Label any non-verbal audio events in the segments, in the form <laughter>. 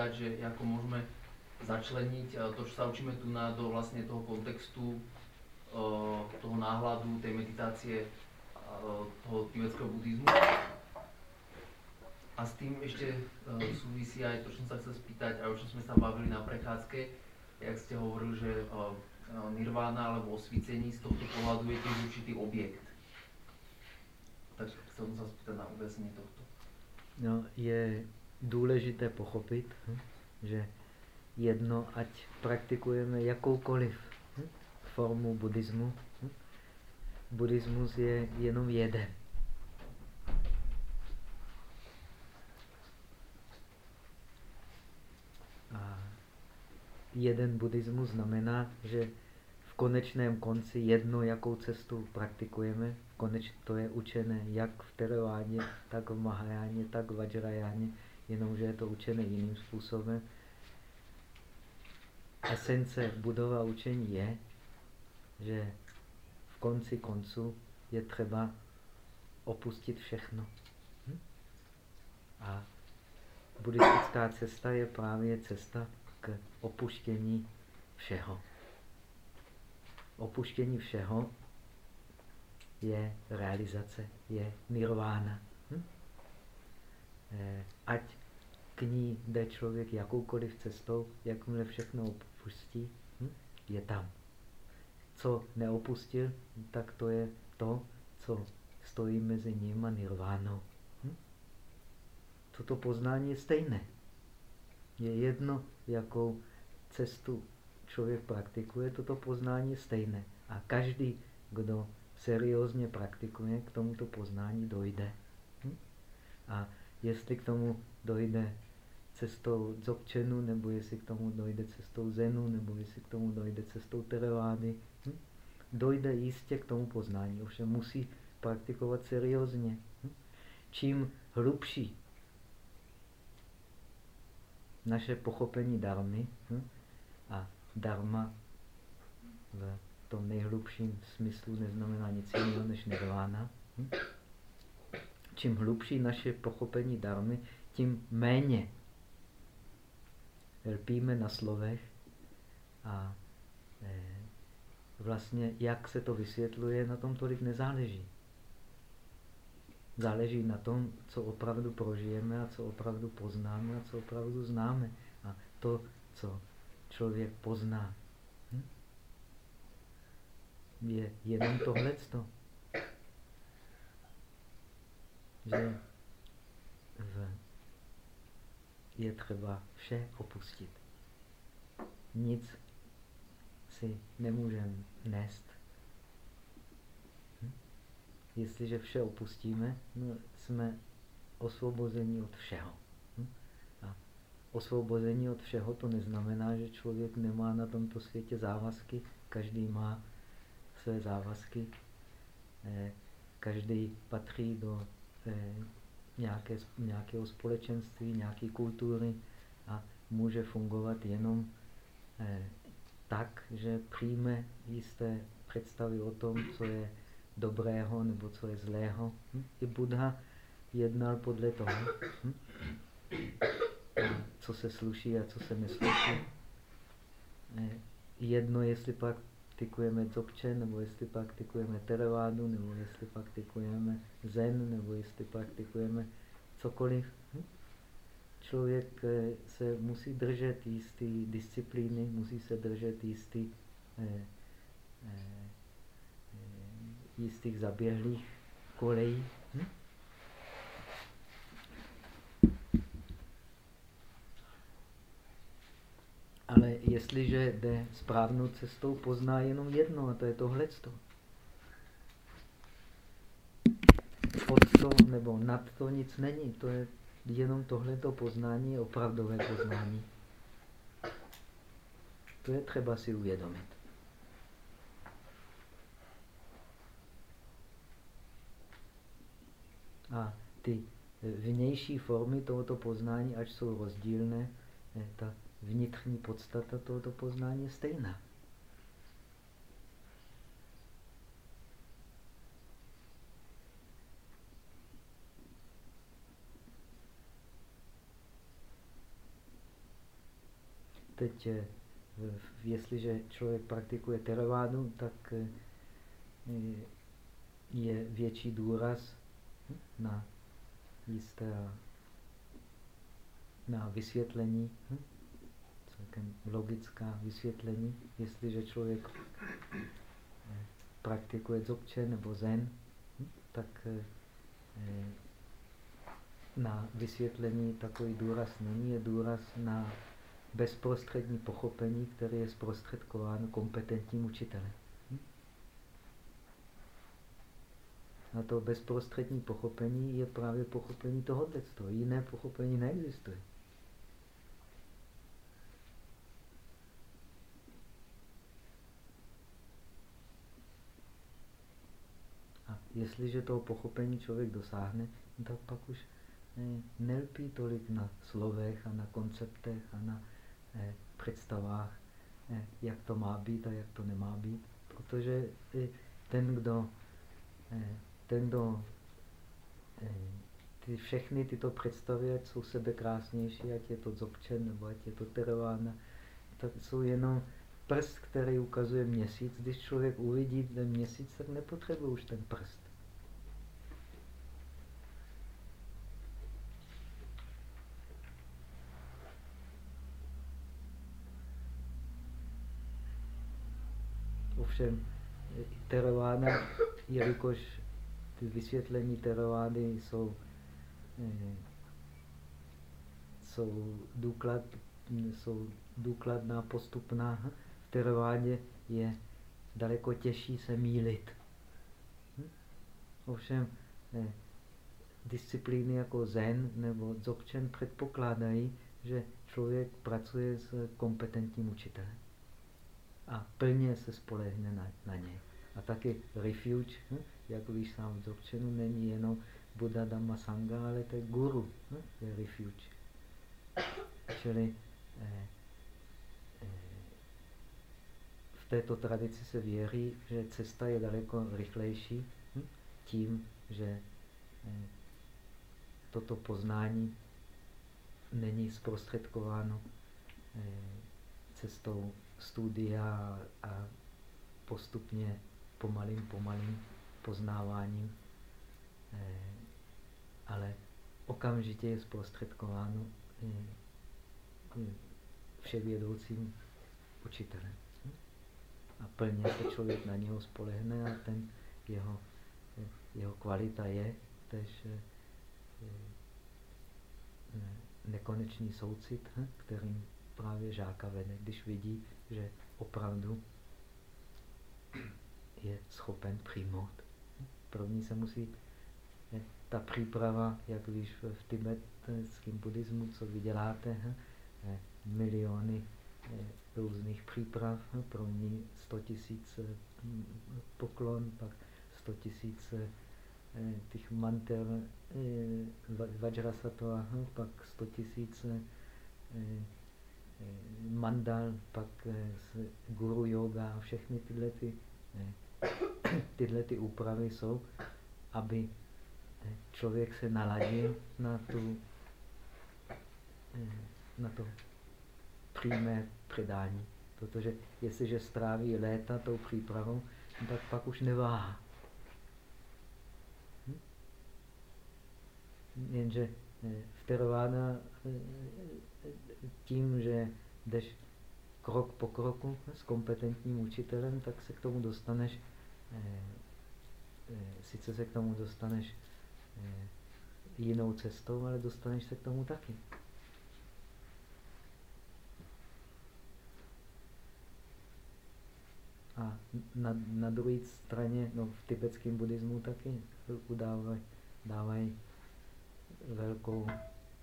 spýtať, že ako môžeme začleniť to, čo sa učíme tu na, do vlastne toho kontextu toho náhľadu, tej meditácie toho tibetského buddhizmu. A s tým ešte súvisí aj to, čo som sa chcel spýtať, a o čom sme sa bavili na prechádzke, jak ste hovorili, že nirvána alebo osvícení z tohto pohľadu je tiež určitý objekt. Tak chcel som sa spýtať na objasnenie tohto. No, je důležité pochopit, hm, že jedno, ať praktikujeme jakoukoliv hm, formu buddhismu, hm, buddhismus je jenom jeden. A jeden buddhismus znamená, že v konečném konci jedno, jakou cestu praktikujeme, koneč, to je učené jak v Terováně, tak v Mahajáně, tak v Vajrajáně, jenomže je to učené jiným způsobem. Esence budova učení je, že v konci koncu je třeba opustit všechno. Hm? A buddhistická cesta je právě cesta k opuštění všeho. Opuštění všeho je realizace, je nirvána. Hm? Eh, ať k ní jde člověk jakoukoliv cestou, jakmile všechno opustí, hm? je tam. Co neopustil, tak to je to, co stojí mezi ním a nirvánou. Hm? Toto poznání je stejné. Je jedno, jakou cestu člověk praktikuje, toto poznání je stejné. A každý, kdo seriózně praktikuje, k tomuto poznání dojde. Hm? A jestli k tomu dojde cestou dzogčenu, nebo jestli k tomu dojde cestou zenu, nebo jestli k tomu dojde cestou terevády, hm? dojde jistě k tomu poznání. Ovšem musí praktikovat seriózně. Hm? Čím hlubší naše pochopení darmy hm? a dharma v tom nejhlubším smyslu neznamená nic jiného než nirvána. Hm? Čím hlubší naše pochopení darmy, tím méně lpíme na slovech a e, vlastně jak se to vysvětluje, na tom tolik nezáleží. Záleží na tom, co opravdu prožijeme a co opravdu poznáme a co opravdu známe. A to, co člověk pozná je jenom tohleto. Že v, je třeba vše opustit. Nic si nemůžeme nést. Hm? Jestliže vše opustíme, no, jsme osvobození od všeho. Hm? A osvobození od všeho to neznamená, že člověk nemá na tomto světě závazky. Každý má své závazky. Eh, každý patří do eh, nějaké, nějakého společenství, nějaké kultury a může fungovat jenom eh, tak, že přijme jisté představy o tom, co je dobrého nebo co je zlého. Hm? I Buddha jednal podle toho, hm? co se sluší a co se nesluší. Jedno, jestli pak praktikujeme dzogchen, nebo jestli praktikujeme teravádu, nebo jestli praktikujeme zen, nebo jestli praktikujeme cokoliv. Člověk eh, se musí držet jistý disciplíny, musí se držet jistý, eh, eh, jistých zaběhlých kolejí. Hm? Ale jestliže jde správnou cestou, pozná jenom jedno a to je tohleto. Pod to nebo nad to nic není. To je jenom tohleto poznání, opravdové poznání. To je třeba si uvědomit. A ty vnější formy tohoto poznání, ať jsou rozdílné, ta vnitřní podstata tohoto poznání je stejná. teď, eh, jestliže člověk praktikuje teravánu, tak eh, je větší důraz na jisté na vysvětlení, celkem logická vysvětlení, jestliže člověk praktikuje dzogče nebo zen, tak na vysvětlení takový důraz není, je důraz na bezprostřední pochopení, které je zprostředkováno kompetentním učitelem. A to bezprostřední pochopení je právě pochopení toho textu. Jiné pochopení neexistuje. A jestliže toho pochopení člověk dosáhne, tak pak už nelpí tolik na slovech a na konceptech a na eh, představách, eh, jak to má být a jak to nemá být. Protože ten, kdo, eh, ten, kdo ty, všechny tyto představy, ať jsou sebe krásnější, ať je to zobčen nebo ať je to terována, tak jsou jenom prst, který ukazuje měsíc. Když člověk uvidí ten měsíc, tak nepotřebuje už ten prst. ovšem terována, jelikož ty vysvětlení terovány jsou, eh, jsou, důklad, jsou důkladná, postupná. V terovádě je daleko těžší se mílit. Hm? Ovšem eh, disciplíny jako zen nebo dzogchen předpokládají, že člověk pracuje s kompetentním učitelem a plně se spolehne na, na něj. A taky refuge, hm? jak víš sám v Dzogčenu, není jenom Buddha Dhamma Sangha, ale to je guru, hm? je refuge. Čili eh, v této tradici se věří, že cesta je daleko rychlejší hm? tím, že eh, toto poznání není zprostředkováno eh, cestou studia a postupně pomalým, pomalým poznáváním, eh, ale okamžitě je zprostředkováno eh, vševědoucím učitelem. A plně se člověk na něho spolehne a ten jeho, jeho kvalita je tež eh, nekonečný soucit, kterým právě žáka vede, když vidí, že opravdu je schopen přijmout. První se musí, ta příprava, jak víš v tibetském buddhismu, co vyděláte, miliony různých příprav, první 100 tisíc poklon, pak 100 tisíc těch manter Vajrasattva, pak 100 tisíc Eh, mandal, pak eh, guru yoga a všechny tyhle, ty, eh, <coughs> tyhle ty úpravy jsou, aby člověk se naladil na, tu, na to přímé předání. Protože jestliže stráví léta tou přípravou, tak pak už neváhá. Hm? Jenže vterována tím, že jdeš krok po kroku s kompetentním učitelem, tak se k tomu dostaneš, eh, eh, sice se k tomu dostaneš eh, jinou cestou, ale dostaneš se k tomu taky. A na, na druhé straně, no v tibetském buddhismu taky udávají dávaj velkou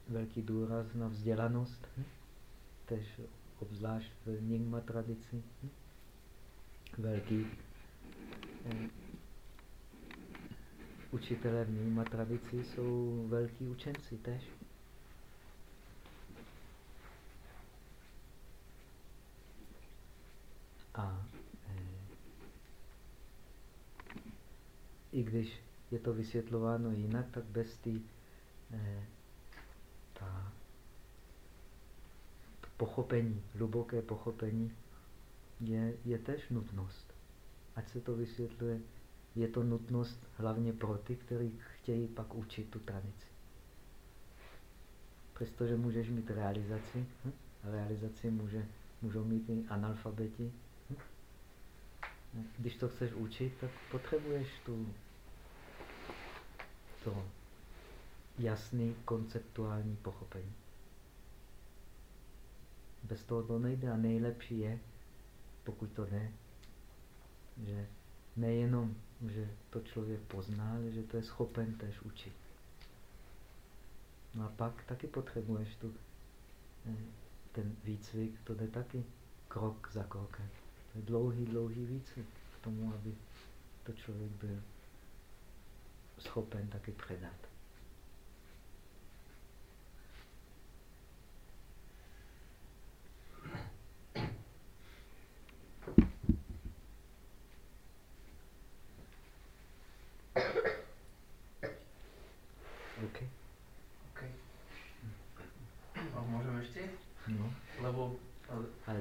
velký důraz na vzdělanost, tež obzvlášť v Nyingma tradici. Velký eh, učitelé v Nyingma tradici jsou velký učenci tež. A eh, i když je to vysvětlováno jinak, tak bez té eh, ta pochopení, hluboké pochopení je, je tež nutnost. Ať se to vysvětluje, je to nutnost hlavně pro ty, kteří chtějí pak učit tu tradici. Přestože můžeš mít realizaci, hm? realizaci může, můžou mít i analfabeti. Hm? Když to chceš učit, tak potřebuješ tu, to jasný konceptuální pochopení. Bez toho to nejde a nejlepší je, pokud to jde, že nejenom, že to člověk pozná, ale že to je schopen tež učit. No a pak taky potřebuješ tu, eh, ten výcvik, to jde taky krok za krokem. To je dlouhý, dlouhý výcvik k tomu, aby to člověk byl schopen taky předat.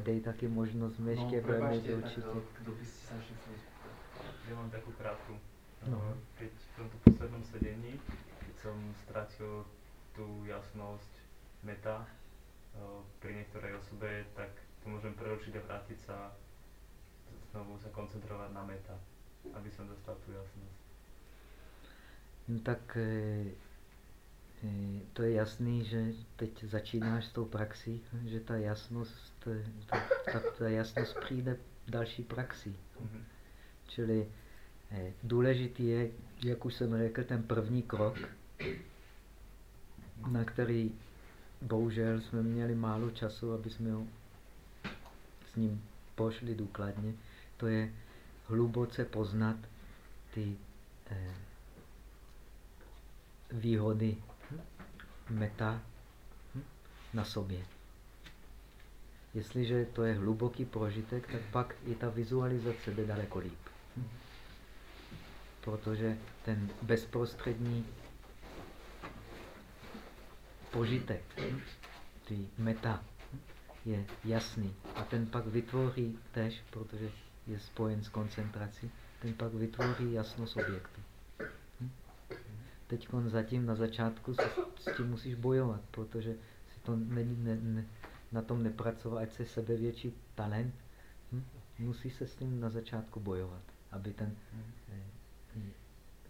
dej taky možnost ještě no, velmi určitě. kdo by si Ja mám takú krátku. No. Keď v tomto poslednom sedení, stratil tú jasnosť meta pri niektorej osobe, tak to môžem preručiť a vrátiť sa, znovu sa koncentrovať na meta, aby som dostal tú jasnosť. No tak e, e, to je jasný, že teď začínáš s tou praxí, že ta jasnost ta, ta, ta jasnost přijde další praxí. Mm-hmm. Čili eh, důležitý je, jak už jsem řekl, ten první krok, na který bohužel jsme měli málo času, aby jsme ho s ním pošli důkladně. To je hluboce poznat ty eh, výhody meta na sobě. Jestliže to je hluboký prožitek, tak pak i ta vizualizace jde daleko líp. Protože ten bezprostřední požitek, ty meta, je jasný. A ten pak vytvoří tež, protože je spojen s koncentrací, ten pak vytvoří jasnost objektu. Teď zatím na začátku s tím musíš bojovat, protože si to ne, ne, ne, na tom nepracoval, ať se sebevětší talent, hm? musí se s tím na začátku bojovat, aby ten, eh,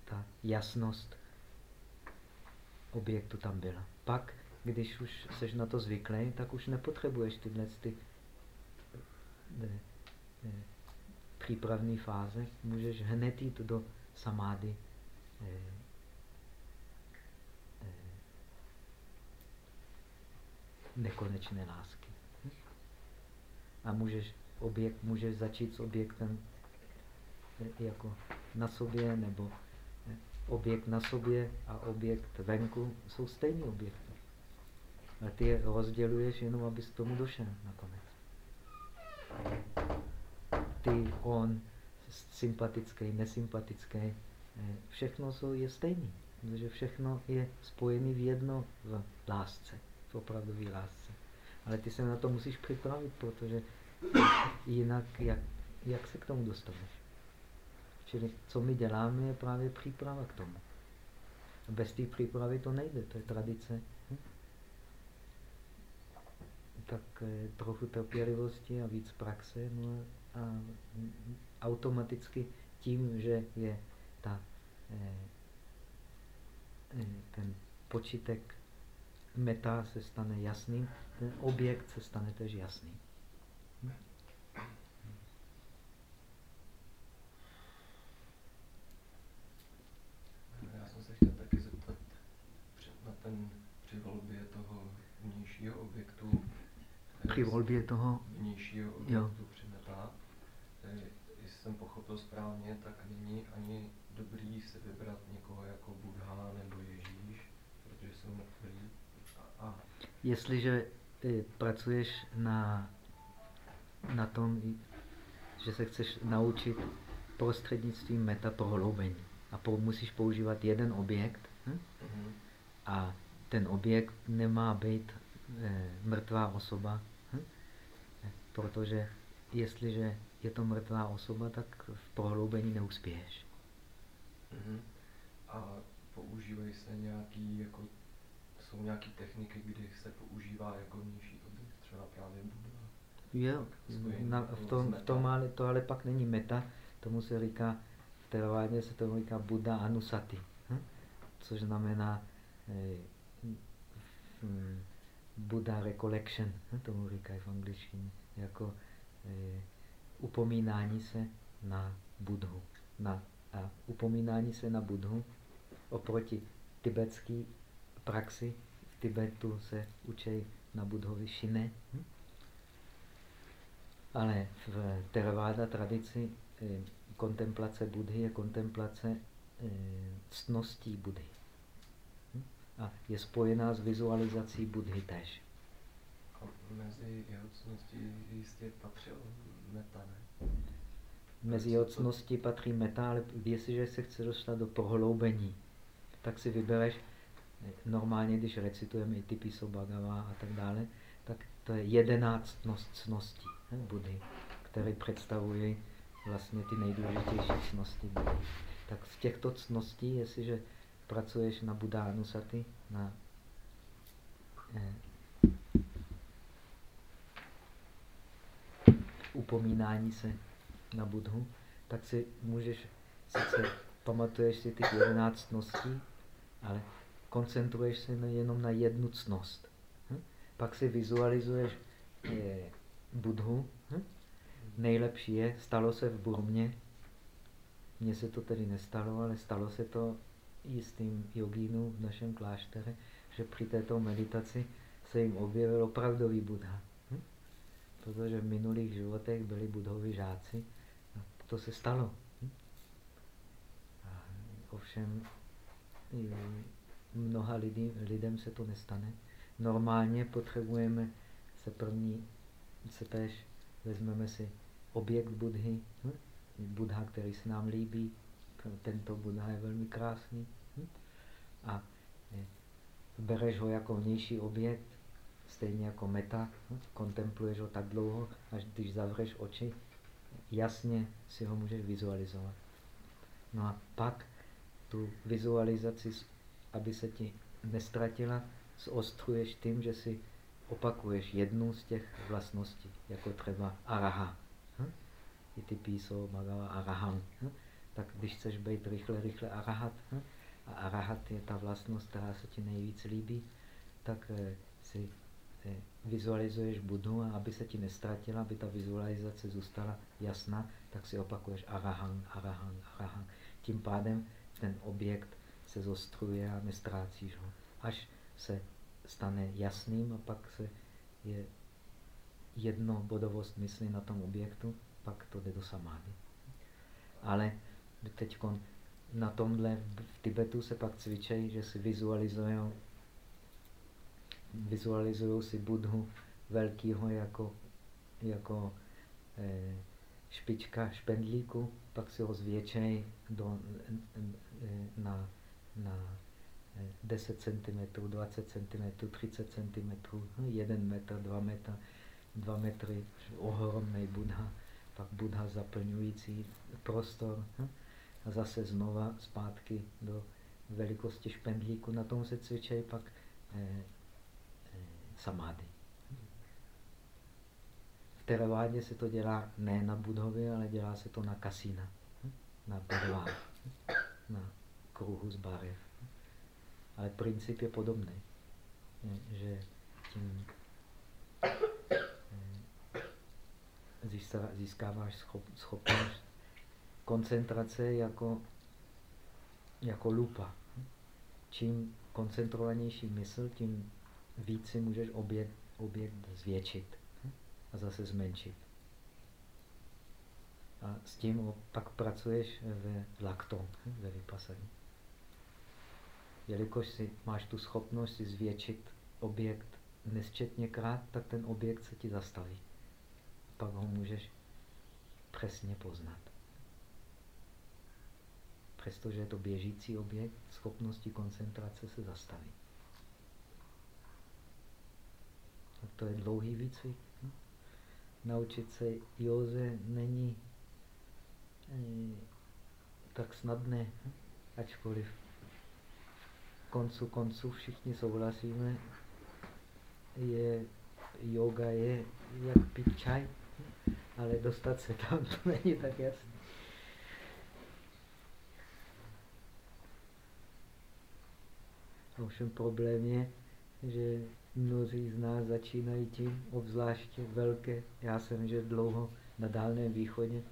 ta jasnost objektu tam byla. Pak, když už seš na to zvyklý, tak už nepotřebuješ tyhle ty eh, eh, přípravné fáze. Můžeš hned jít do samády. Eh, nekonečné lásky. A můžeš, objekt, můžeš začít s objektem eh, jako na sobě, nebo eh, objekt na sobě a objekt venku jsou stejný objekty. A ty je rozděluješ jenom, abys k tomu došel nakonec. Ty, on, sympatický, nesympatický, eh, všechno jsou, je stejný. Protože všechno je spojené v jedno v lásce opravdové lásce. Ale ty se na to musíš připravit, protože jinak jak, jak se k tomu dostaneš? Čili co my děláme, je právě příprava k tomu. Bez té přípravy to nejde, to je tradice. Hm? Tak eh, trochu trpělivosti a víc praxe. No a automaticky tím, že je ta, eh, eh, ten počítek meta se stane jasný, ten objekt se stane tež jasný. Já jsem se chtěl taky zeptat na ten, při volbě toho vnějšího objektu. Při volbě toho vnějšího objektu jo. při meta. Eh, jestli jsem pochopil správně, tak není ani dobrý se vybrat někoho jako Buddha nebo Ježíš, protože jsou mrtví jestliže ty pracuješ na, na tom, že se chceš naučit prostřednictvím meta prohloubení a po, musíš používat jeden objekt hm? a ten objekt nemá být e, mrtvá osoba? Protože jestliže je to mrtvá osoba, tak v prohloubení neuspěješ. Mm-hmm. A používají se nějaký, jako, jsou nějaké techniky, kdy se používá jako nižší objekt, třeba právě Buddha? Jo, na, v, tom, v tom ale, to ale pak není meta, tomu se říká, v teravádě se tomu říká Buddha Anusati, hm? což znamená eh, hm, Buddha Recollection, hm? tomu říkají v angličtině, jako eh, upomínání se na Budhu. Na, a upomínání se na Budhu oproti tibetské praxi, v Tibetu se učí na Budhovi šine, hm? ale v Theravada tradici eh, kontemplace Budhy je kontemplace eh, ctností Budhy. Hm? A je spojená s vizualizací Budhy tež. Mezi jeho ctností jistě patřil meta, ne? Mezi jeho ctností patří meta, ale jestliže se chce dostat do prohloubení, tak si vybereš, eh, normálně, když recitujeme i typiso Bhagava a tak dále, tak to je jedenáct cností ne, Budhy, které představují vlastně ty nejdůležitější cnosti Budhy. Tak z těchto cností, jestliže pracuješ na Buddha Saty, na upomínání se na Budhu, tak si můžeš, sice pamatuješ si těch jedenáct cností, ale koncentruješ se jenom na jednu cnost. Hm? Pak si vizualizuješ eh, Budhu. Hm? Nejlepší je, stalo se v Burmě, mně se to tedy nestalo, ale stalo se to jistým jogínům v našem kláštere, že při této meditaci se jim objevil opravdový Buddha. Protože v minulých životech byli budhovi žáci a to se stalo. Hm? A ovšem mnoha lidí, lidem se to nestane. Normálně potřebujeme se první se tež vezmeme si objekt Budhy, hm? Buddha, který se nám líbí, tento Buddha je velmi krásný. Hm? A bereš ho jako vnější objekt, stejně jako meta, hm? kontempluješ ho tak dlouho, až když zavřeš oči, jasně si ho můžeš vizualizovat. No a pak tu vizualizaci, aby se ti nestratila, zostruješ tím, že si opakuješ jednu z těch vlastností, jako třeba araha. Hm? I ty písou Magava araham. Hm? Tak když chceš být rychle, rychle arahat, hm? a arahat je ta vlastnost, která se ti nejvíc líbí, tak eh, si vizualizuješ Budhu a aby se ti nestratila, aby ta vizualizace zůstala jasná, tak si opakuješ arahang, arahang, arahang. Tím pádem ten objekt se zostruje a nestrácíš ho. Až se stane jasným a pak se je jedno bodovost mysli na tom objektu, pak to jde do samády. Ale teď na tomhle v Tibetu se pak cvičejí, že si vizualizují vizualizují si Budhu velkýho jako, jako eh, špička špendlíku, pak si ho zvětšejí do, eh, na, na 10 cm, 20 cm, 30 cm, 1 metr, 2 metr, 2 metry, ohromný Buddha, pak Buddha zaplňující prostor hm? a zase znova zpátky do velikosti špendlíku. Na tom se cvičí pak eh, samády. V Teravádě se to dělá ne na Budhově, ale dělá se to na kasína, na Budvá, hm? na kruhu z barev ale princip je podobný. Že tím eh, získáváš schopnost koncentrace jako, jako lupa. Čím koncentrovanější mysl, tím víc si můžeš objekt, objekt zvětšit a zase zmenšit. A s tím pak pracuješ ve lakton, ve vypasaní jelikož si máš tu schopnost si zvětšit objekt nesčetněkrát, tak ten objekt se ti zastaví. Pak ho můžeš přesně poznat. Přestože je to běžící objekt, schopnosti koncentrace se zastaví. Tak to je dlouhý výcvik. No, naučit se józe není eh, tak snadné, ačkoliv koncu konců všichni souhlasíme, je, yoga je jak pít čaj, ale dostat se tam <laughs> to není tak jasné. Ovšem problém je, že mnozí z nás začínají tím, obzvláště velké. Já jsem že dlouho na Dálném východě.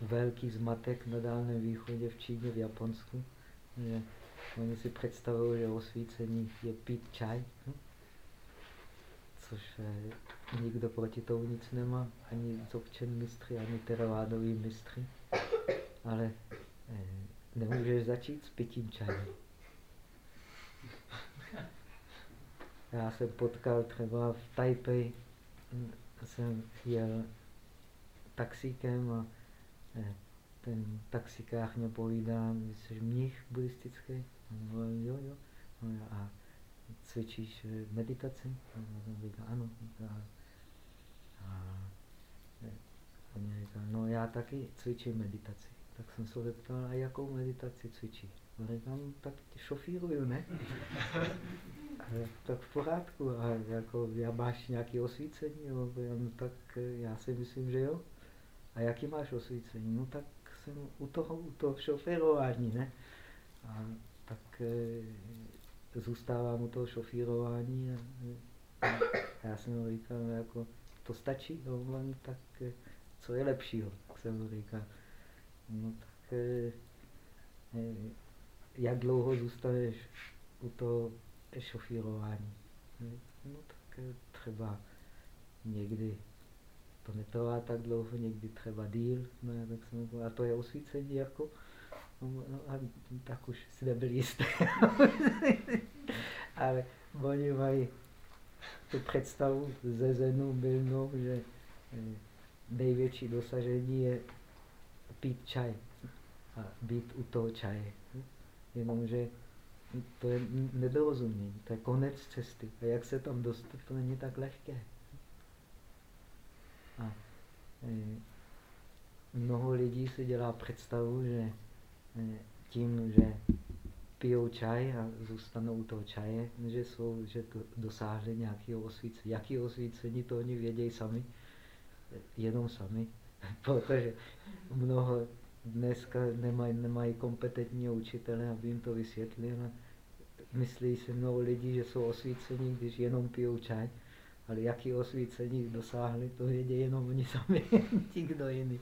Velký zmatek na Dálném východě v Číně, v Japonsku. Že oni si představují, že osvícení je pít čaj. Hm? Což eh, nikdo proti tomu nic nemá. Ani zobčen mistry, ani teravádový mistry. Ale eh, nemůžeš začít s pitím čaje. Já jsem potkal třeba v Taipei, jsem jel taxíkem a eh, ten taxikář mě povídá, jsi mnich buddhistický? No, jo, jo. A cvičíš meditaci? No, říká, ano. A, a, říká, no já taky cvičím meditaci. Tak jsem se zeptal, a jakou meditaci cvičíš? Říkám, tak šofíruju, ne? <laughs> tak v pořádku. A jako, já máš nějaké osvícení? Jo? No, tak já si myslím, že jo. A jaký máš osvícení? No tak jsem u toho, u toho šoférování, ne? A tak e, zůstávám u toho šofírování a, a já jsem mu říkal, no, jako, to stačí, no, tak e, co je lepšího? Tak jsem mu říkal, no tak e, e, jak dlouho zůstaneš u toho šofírování. No tak eh, třeba někdy to netrvá tak dlouho, někdy třeba díl, no, tak jsem, a to je osvícení jako, no, no a tak už si nebyl jistý. <laughs> Ale oni mají tu představu ze Zenu Milnou, že eh, největší dosažení je pít čaj a být u toho čaje. Jenomže to je nedorozumění, to je konec cesty. A jak se tam dostat, to není tak lehké. A e, mnoho lidí si dělá představu, že e, tím, že pijou čaj a zůstanou u toho čaje, že, jsou, že to dosáhli nějakého osvícení. Jaký osvícení, to oni vědějí sami, jenom sami, <laughs> protože mnoho dneska nemají, nemají kompetentního učitele, aby jim to vysvětlil. Myslí si mnoho lidí, že jsou osvícení, když jenom pijou čaj. Ale jaký osvícení dosáhli, to vědí jenom oni sami, <laughs> nikdo jiný.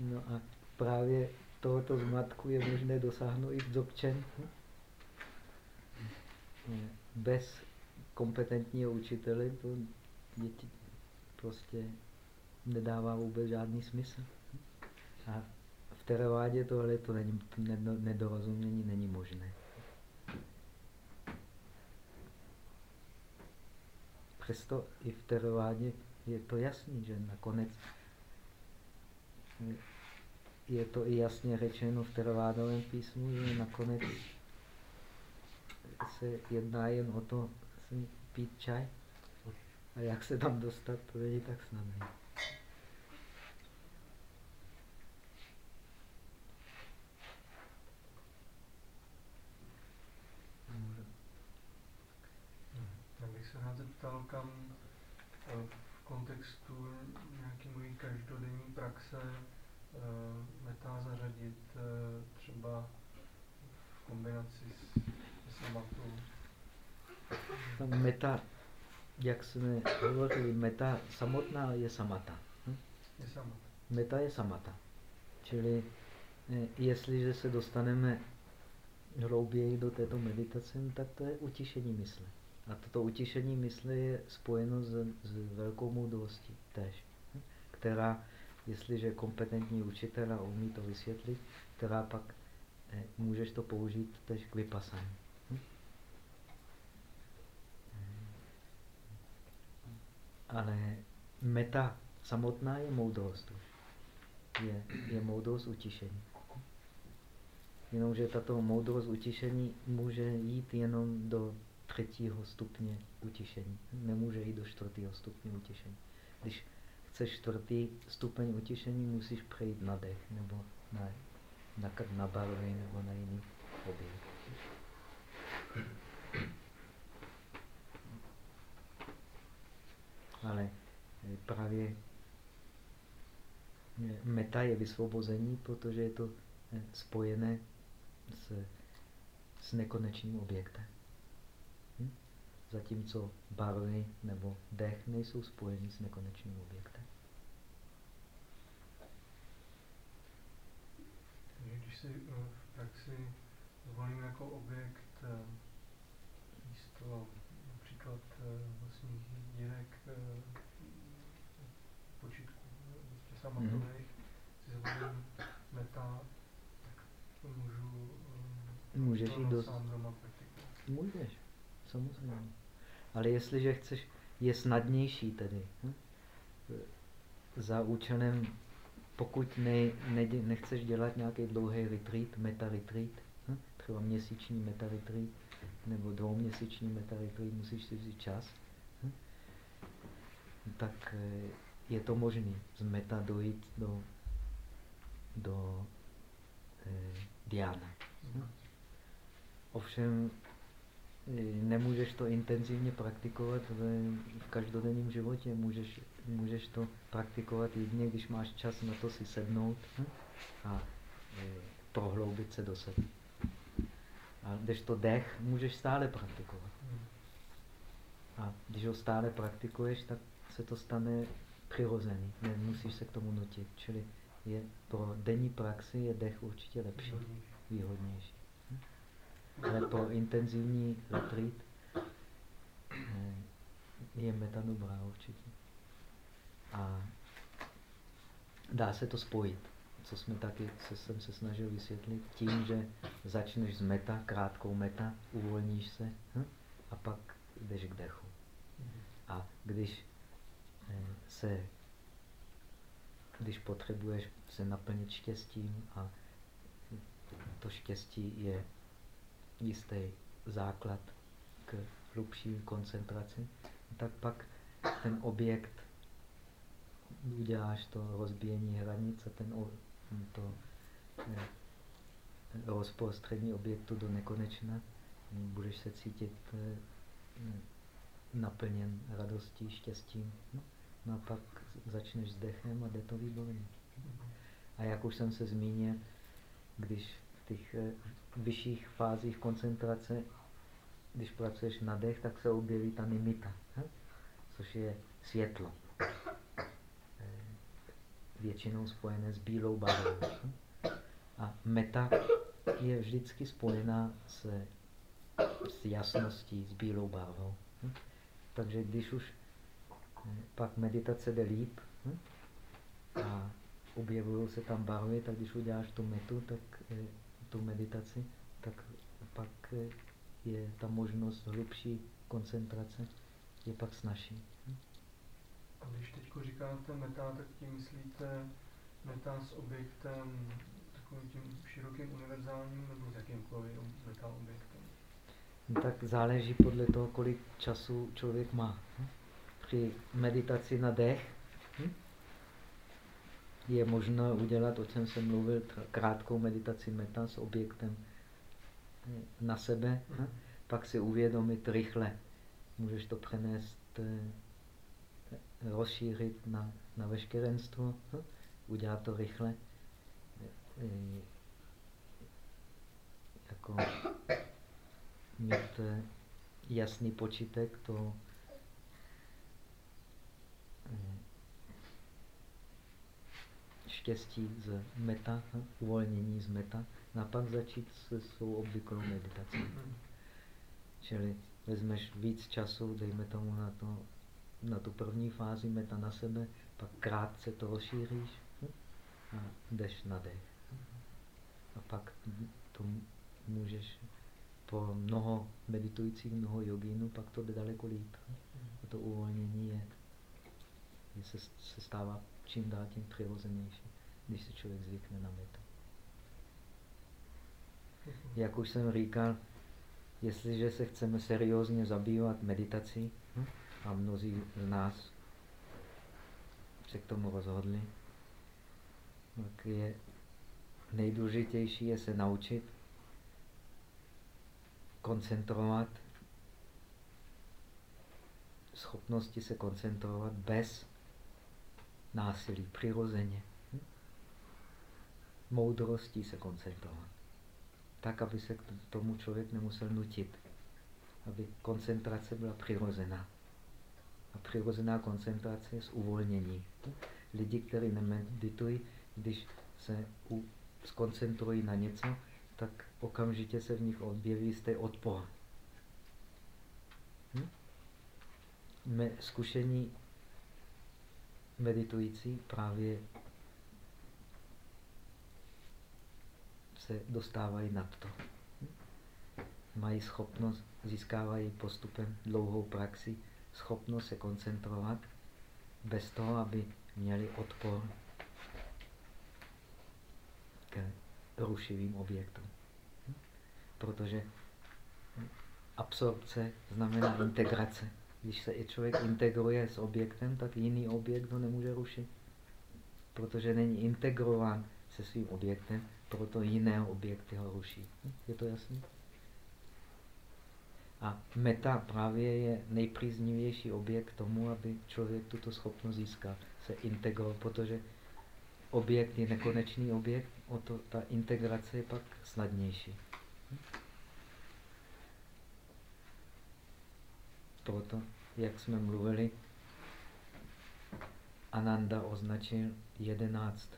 No a právě tohoto zmatku je možné dosáhnout i v Dzogchen. Bez kompetentního učitele to děti prostě nedává vůbec žádný smysl. A v teravádě tohle to není, nedorozumění není možné. Přesto i v teravádě je to jasný, že nakonec je to i jasně řečeno v teravádovém písmu, že nakonec se jedná jen o to pít čaj. A jak se tam dostat, to není tak snadné. Ptal, kam eh, v kontextu nějaké mojí každodenní praxe eh, meta zařadit eh, třeba v kombinaci s samatou. Meta, jak jsme hovořili, meta samotná je samata. Hm? Je samata. Meta je samata. Čili jestliže se dostaneme hlouběji do této meditace, tak to je utišení mysle. A toto utišení mysli je spojeno s, s velkou moudrostí tež, která, jestliže kompetentní učitel a umí to vysvětlit, která pak eh, můžeš to použít tež k vypasání. Ale meta samotná je moudrost. Je, je moudrost utišení. Jenomže tato moudrost utišení může jít jenom do třetího stupně utišení. Nemůže jít do čtvrtého stupně utišení. Když chceš čtvrtý stupeň utišení, musíš přejít na dech nebo na, na, na barvy nebo na jiný objekt. Ale právě meta je vysvobození, protože je to eh, spojené s, s nekonečným objektem. Zatímco barvy nebo dech nejsou spojeny s nekonečným objektem. Když si eh, v praxi zvolím jako objekt eh, místo například vlastních dírek samatových, si zvolím meta, tak můžu Můžeš jít do... Můžeš, samozřejmě. Ale jestliže chceš, je snadnější tedy. Hm? Za účelem, pokud ne, ne, nechceš dělat nějaký dlouhý retreat, meta retreat, hm? třeba měsíční meta retreat, nebo dvouměsíční meta retreat, musíš si vzít čas, hm? tak eh, je to možné z meta dojít do, do eh, diána. Hm? Ovšem nemůžeš to intenzivně praktikovat v, každodenním životě. Můžeš, můžeš to praktikovat jedině, když máš čas na to si sednout a eh, prohloubit se do sebe. A když to dech, můžeš stále praktikovat. A když ho stále praktikuješ, tak se to stane přirozený, nemusíš se k tomu nutit. Čili je pro denní praxi je dech určitě lepší, výhodnější. Ale pro intenzivní retreat eh, je meta dobrá určitě. A dá se to spojit, co jsme taky, co jsem se snažil vysvětlit, tím, že začneš z meta, krátkou meta, uvolníš se hm? a pak jdeš k dechu. A když se, když potřebuješ se naplnit štěstím a to štěstí je jistý základ k hlubší koncentraci, tak pak ten objekt uděláš to rozbíjení hranice, ten, to eh, rozprostření objektu do nekonečna, budeš se cítit eh, naplněn radostí, štěstím. No, no a pak začneš s dechem a jde to výborně. A jak už jsem se zmínil, když v těch eh, vyšších fázích koncentrace, když pracuješ na dech, tak se objeví ta nimita, což je světlo. Eh, většinou spojené s bílou barvou. A meta je vždycky spojená s, s jasností, s bílou barvou. Takže když už hm, pak meditace jde líp a objevují se tam barvy, tak když uděláš tu metu, tak eh, tu meditaci, tak pak je ta možnost hlubší koncentrace, je pak snažší. A když teď říkáte meta, tak tím myslíte meta s objektem takovým tím širokým univerzálním nebo s jakýmkoliv meta objektem? No tak záleží podle toho, kolik času člověk má. Při meditaci na dech hm? Je možno udělat, o čem jsem mluvil, krátkou meditaci meta s objektem hm, na sebe, hm? pak si uvědomit rychle. Můžeš to přenést, eh, rozšířit na, na veškerenstvo, hm? udělat to rychle. Eh, jako mít eh, jasný počítek, to štěstí z meta, uvolnění z meta, a pak začít se svou obvyklou meditací. Čili vezmeš víc času, dejme tomu na, to, na tu první fázi meta na sebe, pak krátce to rozšíříš hm, a jdeš na dech. A pak to můžeš po mnoho meditujících, mnoho jogínů, pak to jde daleko líp. A to uvolnění je, je se, se stává čím dál tím přirozenější, když se člověk zvykne na metu. Jak už jsem říkal, Jestliže se chceme seriózně zabývat meditací, hm, a mnozí z nás se k tomu rozhodli, tak je nejdůležitější je se naučit koncentrovat, schopnosti se koncentrovat bez násilí, přirozeně. Moudrostí se koncentrovat. Tak, aby se k tomu člověk nemusel nutit. Aby koncentrace byla přirozená. A přirozená koncentrace je z uvolnění. Lidi, kteří nemeditují, když se u, skoncentrují na něco, tak okamžitě se v nich objeví jistý odpor. Hm? Zkušení meditující právě se dostávají nad to. Mají schopnost, získávají postupem dlouhou praxi schopnost se koncentrovat bez toho, aby měli odpor k rušivým objektům. Protože absorpce znamená integrace. Když se i člověk integruje s objektem, tak jiný objekt ho nemůže rušit. Protože není integrován se svým objektem, proto jiného objekty ho ruší. Je to jasné? A meta právě je nejpříznivější objekt tomu, aby člověk tuto schopnost získal, se integrovat, protože objekt je nekonečný objekt, o to ta integrace je pak snadnější. Proto, jak jsme mluvili, Ananda označil jedenáct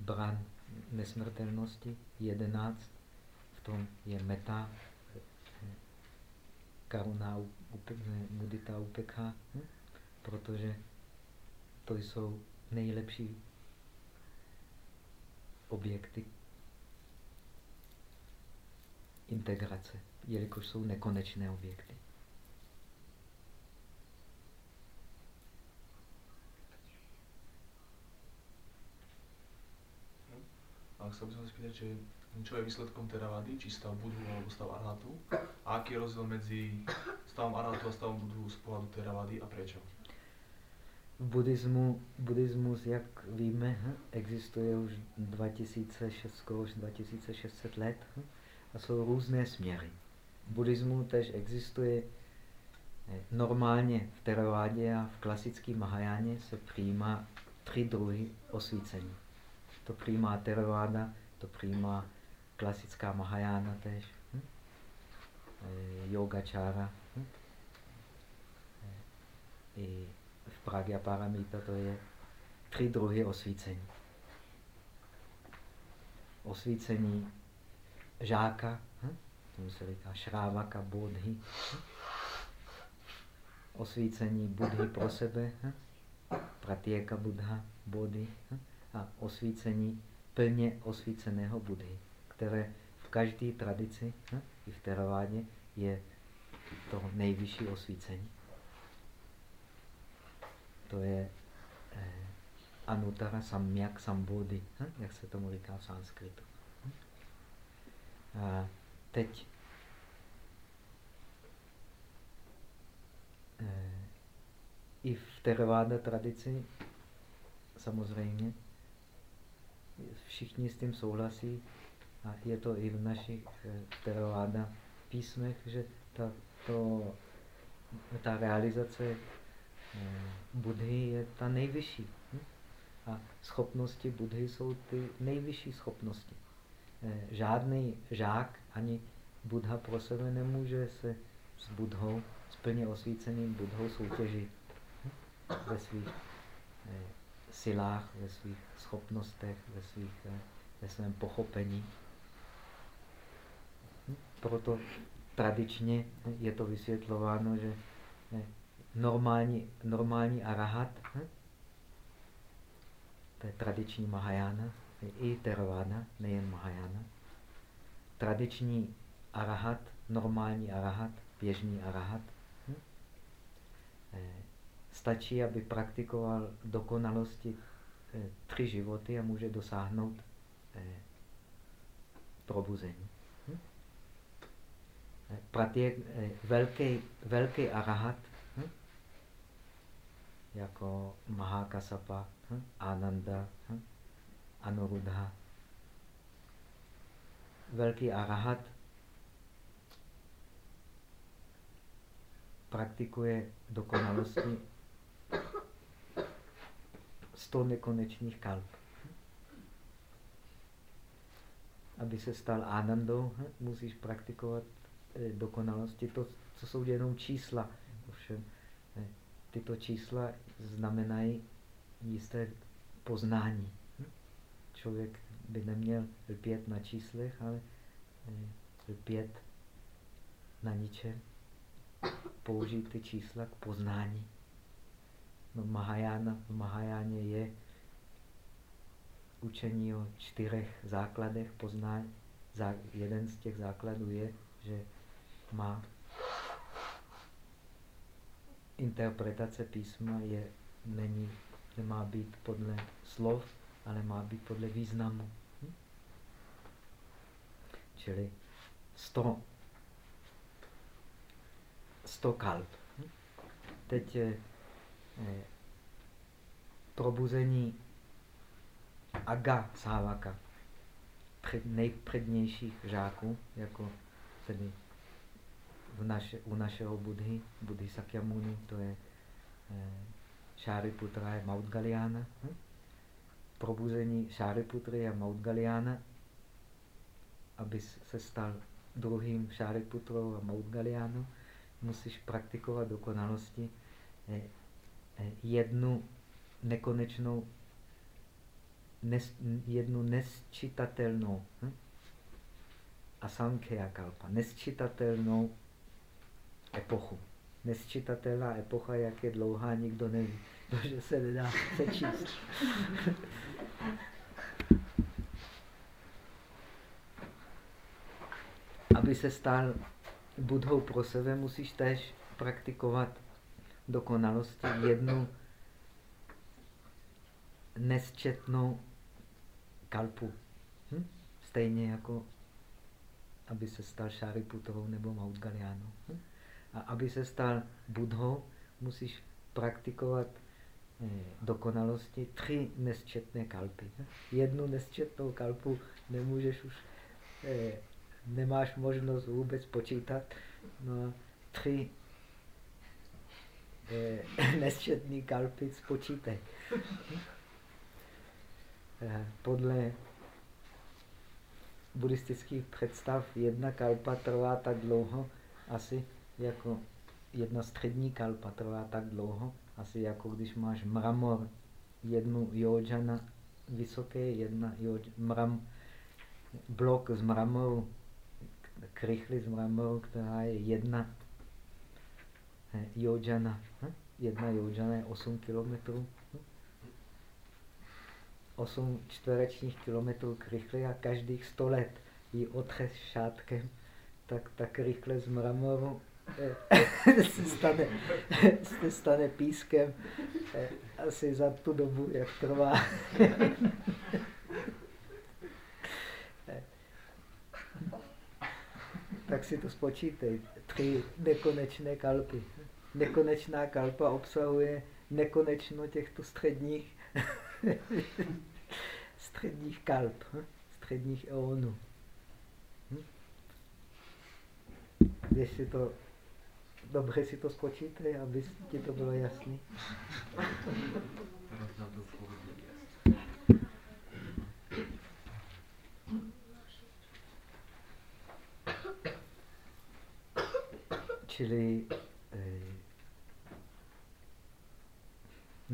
bran nesmrtelnosti, jedenáct, v tom je meta, karuna, mudita, upekha, hm? protože to jsou nejlepší objekty integrace, jelikož jsou nekonečné objekty. A chcel by som sa spýtať, že čo je výsledkom teravady, či stav budhu alebo stav arhatu? A aký je rozdiel medzi stavom arhatu a stavom budhu z pohľadu teravady a prečo? V buddhismu, buddhismus, jak víme, hm, existuje už 2600, skoro už 2600 let hm, a jsou různé směry. V buddhismu tež existuje eh, normálně v teravádě a v klasické Mahajáně se přijímá tři druhy osvícení. To přijímá teraváda, to přijímá klasická Mahajána tež, hm? E, yogačára. Hm? E, I v Pragya Paramita to je tři druhy osvícení. Osvícení žáka, hm? tomu se říká šrávaka, bodhy. Hm? Osvícení budhy pro sebe, hm? pratěka buddha, bodhy. Hm? A osvícení plně osvíceného Budhy, které v každé tradici, hm, i v teravádě, je to nejvyšší osvícení. To je eh, Anutara Samyak Sambodhi, hm, jak se tomu říká v sanskritu. A teď eh, i v Theravada tradici samozřejmě všichni s tím souhlasí a je to i v našich eh, terováda písmech, že ta, to, ta realizace eh, Budhy je ta nejvyšší. Hm? A schopnosti Budhy jsou ty nejvyšší schopnosti. Eh, žádný žák ani Budha pro sebe nemůže se s Budhou, s plně osvíceným Budhou soutěžit hm? ve svých silách, ve svých schopnostech, ve, svých, eh, ve svém pochopení. Proto tradičně je to vysvětlováno, že eh, normální, normální arahat, hm? to je tradiční Mahajana, i Theravada, nejen Mahajana. Tradiční arahat, normální arahat, běžný arahat, hm? Eh, stačí, aby praktikoval dokonalosti eh, tři životy a může dosáhnout eh, probuzení. Hm? pratěk, velký, velký arahat, hm? jako Mahakasapa, hm? Ananda, hm? Anuruddha. Velký arahat praktikuje dokonalosti sto nekonečných kalp. Aby se stal anandou, musíš praktikovat eh, dokonalosti. To, co jsou jenom čísla. Ovšem, tyto čísla znamenají jisté poznání. Člověk by neměl lpět na číslech, ale eh, lpět na ničem. Použít ty čísla k poznání. No Mahajana, v Mahajáně je učení o čtyřech základech poznání. Jeden z těch základů je, že má interpretace písma je, není, nemá být podle slov, ale má být podle významu. Hm? Čili sto, sto kalb. Hm? Teď eh, probuzení Aga Sávaka, před, nejpřednějších žáků, jako tedy v naše, u našeho Budhy, Budhy Sakyamuni, to je eh, Šáriputra je Maudgaliana. Hm? Probuzení Šáriputry a Maudgaliana, aby se stal druhým Šáriputrou a Maudgalianou, musíš praktikovat dokonalosti eh, jednu nekonečnou, nes, jednu nesčitatelnou hm? asankhya kalpa, nesčitatelnou epochu. Nesčitatelná epocha, jak je dlouhá, nikdo neví, protože se nedá sečíst. <laughs> Aby se stal budhou pro sebe, musíš tež praktikovat dokonalosti jednu nesčetnou kalpu. Hm? Stejně jako aby se stal Šáriputovou nebo Maudgalianou. Hm? A aby se stal Budhou, musíš praktikovat eh, dokonalosti tři nesčetné kalpy. Hm? Jednu nesčetnou kalpu nemůžeš už, eh, nemáš možnost vůbec počítat. No a tři <laughs> nesčetný kalpy spočítaj. Hm? Eh, podle buddhistických představ jedna kalpa trvá tak dlouho, asi jako jedna střední kalpa trvá tak dlouho, asi jako když máš mramor, jednu jodžana vysoké, jedna jodž, mram, blok z mramoru, krychly z mramoru, která je jedna eh, jodžana. Jedna jodžana je 8 kilometrů. 8 čtverečních kilometrů rychle a každých 100 let ji otřes šátkem, tak tak rychle z mramoru eh, <laughs> se, stane, se stane pískem eh, asi za tu dobu, jak trvá. <laughs> tak si to spočítej. Tři nekonečné kalpy. Nekonečná kalpa obsahuje nekonečno těchto středních <laughs> středních kalp, hm? středních eonů. Hm? Když si to, dobře si to spočítej, aby ti to bylo jasný. Čili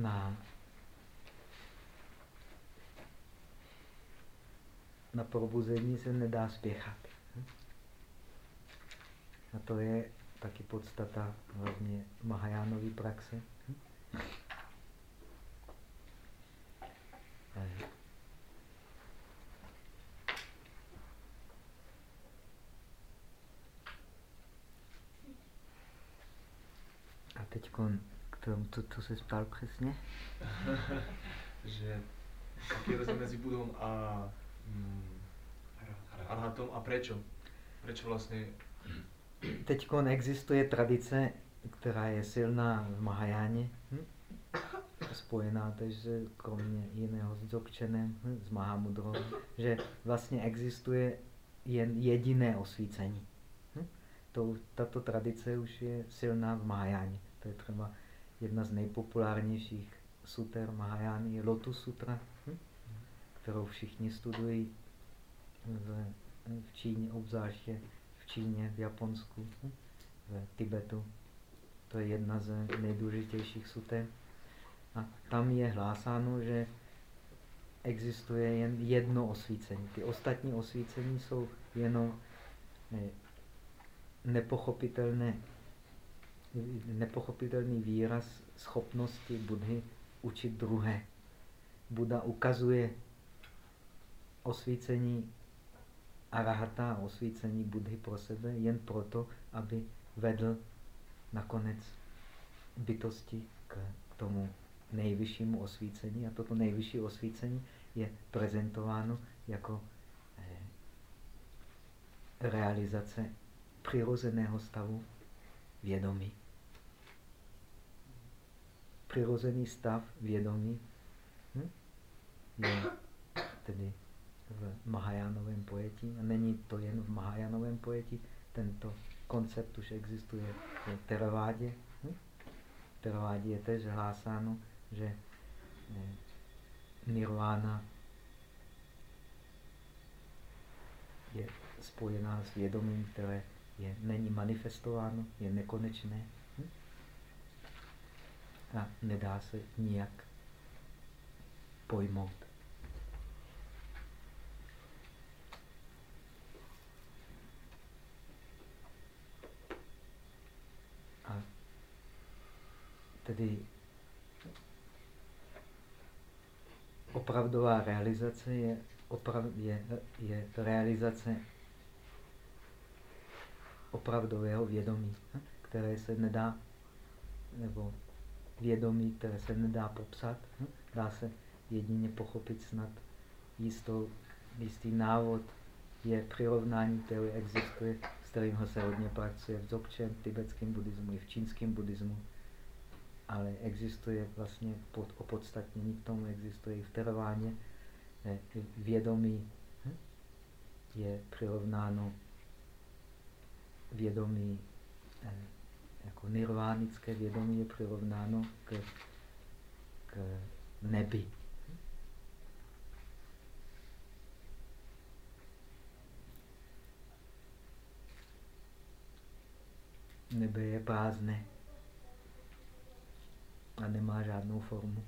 na na probuzení se nedá spěchat. A to je taky podstata hlavně Mahajánové praxe. A teď k tomu, co, co se ptal přesně? <laughs> že jaký je rozdíl mezi budou a Hmm. Arhatom a prečo? Prečo vlastne teď existuje tradice, která je silná v Mahajáně, hm? spojená tež kromě jiného s Dzogčenem, hm? s Mahamudrou, že vlastně existuje jen jediné osvícení. Hm? To, tato tradice už je silná v Mahajáně. To je třeba jedna z nejpopulárnějších suter Mahajány, je Lotus Sutra, hm? kterou všichni studují v, v Číně, obzvláště v Číně, v Japonsku, hm? v Tibetu. To je jedna z nejdůležitějších suter. A tam je hlásáno, že existuje jen jedno osvícení. Ty ostatní osvícení jsou jenom eh, nepochopitelné, nepochopitelný výraz schopnosti Budhy učit druhé. Buda ukazuje osvícení arahata osvícení Budhy pro sebe jen proto, aby vedl nakonec bytosti k tomu nejvyššímu osvícení. A toto nejvyšší osvícení je prezentováno jako eh, realizace přirozeného stavu vědomí. Přirozený stav vědomí hm? je tedy v Mahajánovém pojetí. A není to jen v Mahajánovém pojetí, tento koncept už existuje v Teravádě. Hm? V Teravádě je tež hlásáno, že eh, nirvana je spojená s vědomím, které je, není manifestováno, je nekonečné? A nedá se nijak pojmout. A tedy opravdová realizace je, oprav, je, je realizace opravdového vědomí, které se nedá, nebo vědomí, které se nedá popsat, hm, dá se jedině pochopit snad jistou, jistý návod je přirovnání, které existuje, s kterým se hodně pracuje v Dzogčen, tibetském buddhismu i v čínském buddhismu ale existuje vlastně pod opodstatnění k tomu, existuje i v Teraváně. Eh, vědomí hm, je přirovnáno vědomí, eh, jako nirvánické vědomí je přirovnáno k, k nebi. Nebe je prázdné a nemá žádnou formu.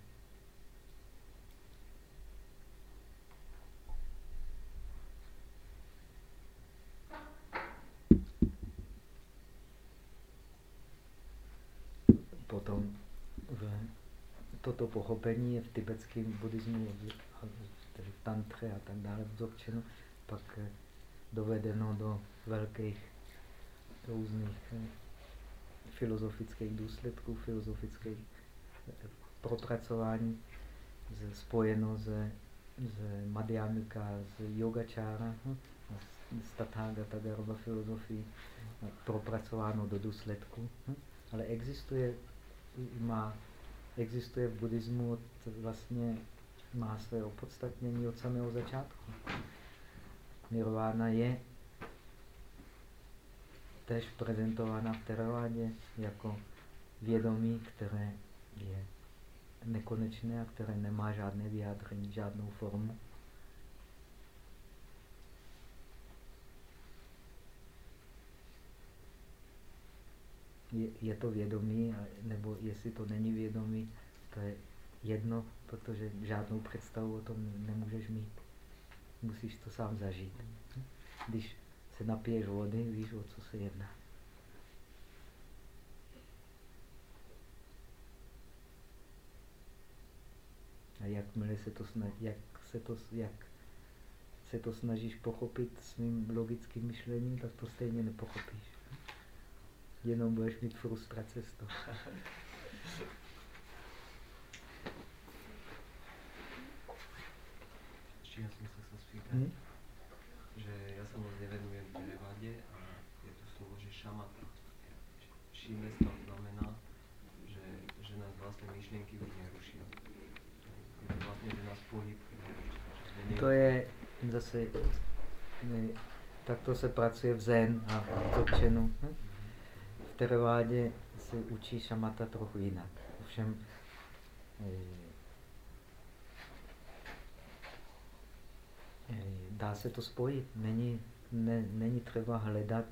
Potom v, toto pochopení je v tibetském buddhismu, tedy v tantře a tak dále vzorčeno, pak dovedeno do velkých různých eh, filozofických důsledků, filozofických propracování spojeno s z Madhyamika, z yogačára, hm, z Tathagata Garba filozofii, propracováno do důsledku. Hm. Ale existuje, má, existuje v buddhismu vlastně má své opodstatnění od samého začátku. Nirvana je tež prezentována v Theravádě jako vědomí, které je nekonečné a které nemá žádné vyjádření, žádnou formu. Je, je to vědomí, nebo jestli to není vědomí, to je jedno, protože žádnou představu o tom nemůžeš mít. Musíš to sám zažít. Když se napiješ vody, víš, o co se jedná. A jakmile se to, snaží, jak se to, jak se to snažíš pochopit svým logickým myšlením, tak to stejně nepochopíš. Jenom budeš mít frustrace z toho. Ještě já jsem se spýtat, hmm? že já se moc nevenujem Terevádě a je to slovo, že šamat rušíme stav znamená, že, že nás vlastně myšlenky neruší. Vlastně, že nás pohyb neruší. To je zase, ne, takto se pracuje v zen a v Dzogčenu. Hm? V Terevádě se učí šamata trochu jinak. Ovšem, eh, eh, dá se to spojit. Není, ne, není třeba hledat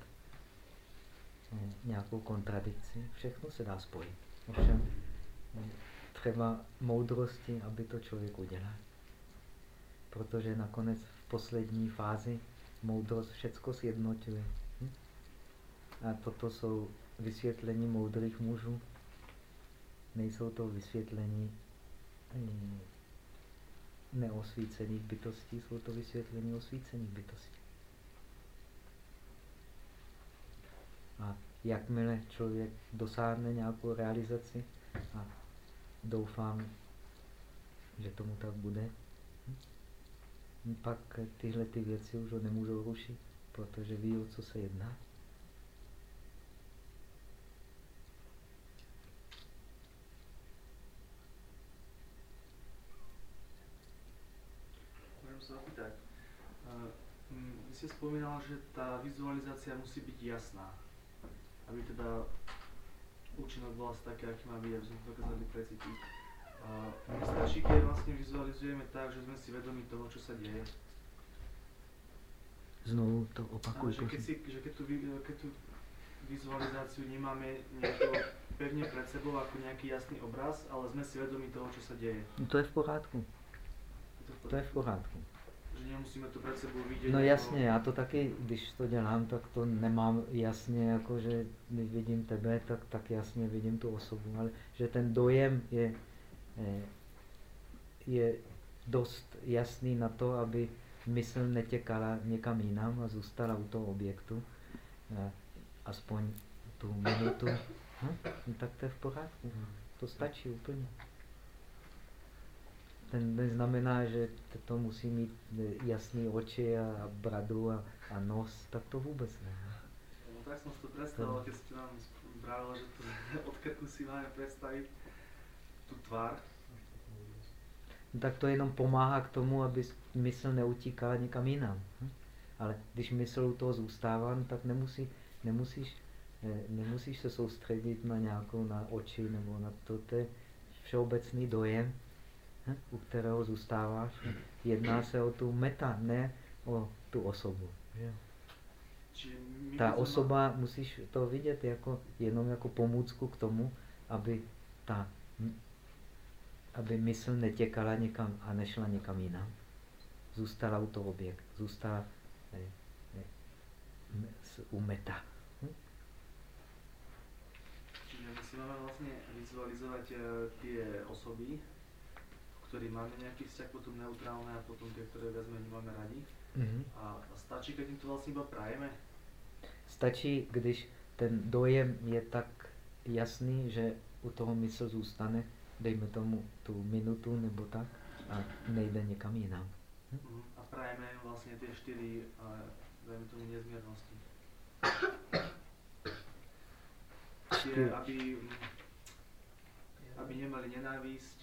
eh, nějakou kontradikci. Všechno se dá spojit. Ovšem, třeba moudrosti, aby to člověk udělal. Protože nakonec v poslední fázi moudrost všecko sjednotuje. Hm? A toto jsou vysvětlení moudrých mužů. Nejsou to vysvětlení hm, neosvícených bytostí, jsou to vysvětlení osvícených bytostí. A jakmile člověk dosáhne nějakou realizaci, a doufám, že tomu tak bude, hm, pak tyhle ty věci už ho nemůžou rušit, protože ví, o co se jedná. Můžeme se zapýtať. Vy ste spomínal, že tá vizualizácia musí byť jasná, aby teda účinok bola taká, aký má byť, aby sme to dokázali precítiť. Mne stačí, keď vlastne vizualizujeme tak, že sme si vedomi toho, čo sa deje. Znovu to opakuj. že keď, si, že keď, tu, keď tu vizualizáciu nemáme nejako pevne pred sebou ako nejaký jasný obraz, ale sme si vedomi toho, čo sa deje. No to je v pořádku. To je v pořádku. Že nemusíme to před sebou vidět. No jako- jasně, já to taky, když to dělám, tak to nemám jasně, jako že když vidím tebe, tak, tak jasně vidím tu osobu, ale že ten dojem je, eh, je dost jasný na to, aby mysl netěkala někam jinam a zůstala u toho objektu, eh, aspoň tu minutu, hm? no, tak to je v pořádku, to stačí úplně ten neznamená, že to musí mít jasné oči a bradu a, a nos, tak to vůbec ne. No tak jsem si to když jste nám brával, že to <laughs> od krku si máme představit tu tvár. No, tak to jenom pomáhá k tomu, aby mysl neutíkala někam jinam. Hm? Ale když mysl u toho zůstává, no, tak nemusí, nemusíš, nemusíš se soustředit na nějakou, na oči nebo na to, to je všeobecný dojem, u kterého zůstáváš. Jedná se o tu meta, ne o tu osobu. Ta osoba, musíš to vidět jako, jenom jako pomůcku k tomu, aby ta aby mysl netěkala někam a nešla někam jinam. Zůstala u toho objekt, zůstala u meta. Hm? Čiže my si máme vlastně vizualizovat eh, ty osoby, ktorý máme nejaký vzťah, potom neutrálne a potom tie, ktoré viac menej máme radi. Mm -hmm. A, a stačí, keď im to vlastně iba prajeme? Stačí, když ten dojem je tak jasný, že u toho mysl zůstane, dejme tomu tu minutu nebo tak, a nejde někam jinam. Hm? Mm, a prajeme vlastně ty čtyři, dejme tomu, nezměrnosti. Čiže, aby, aby nemali nenávist,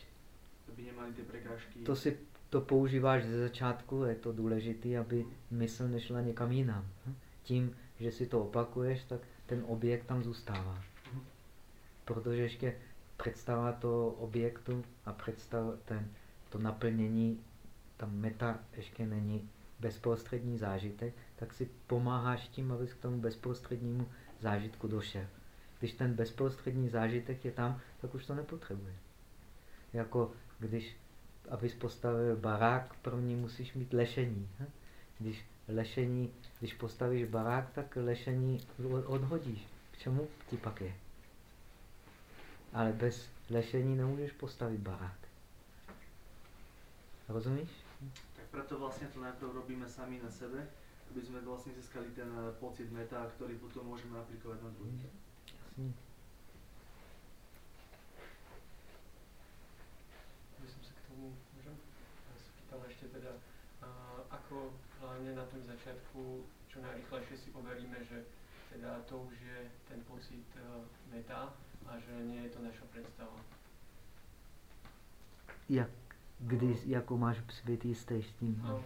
aby nemali ty prekážky. To si to používáš ze začátku, je to důležité, aby mysl nešla někam jinam. Tím, že si to opakuješ, tak ten objekt tam zůstává. Protože ještě představa toho objektu a představ ten, to naplnění, ta meta ještě není bezprostřední zážitek, tak si pomáháš tím, abys k tomu bezprostřednímu zážitku došel. Když ten bezprostřední zážitek je tam, tak už to nepotřebuje. Jako když, abys postavil barák, první musíš mít lešení. Když lešení, když postavíš barák, tak lešení odhodíš. K čemu ti pak je? Ale bez lešení nemůžeš postavit barák. Rozumíš? Tak proto vlastně to najprv robíme sami na sebe, aby jsme vlastně získali ten eh, pocit meta, který potom můžeme aplikovat na druhých. Jasně. Ako hlavne na tom začiatku čo najrychlejšie si overíme, že teda to už je ten pocit uh, meta a že nie je to naša představa. Jak, kdy, jako máš být jistý s tím? No.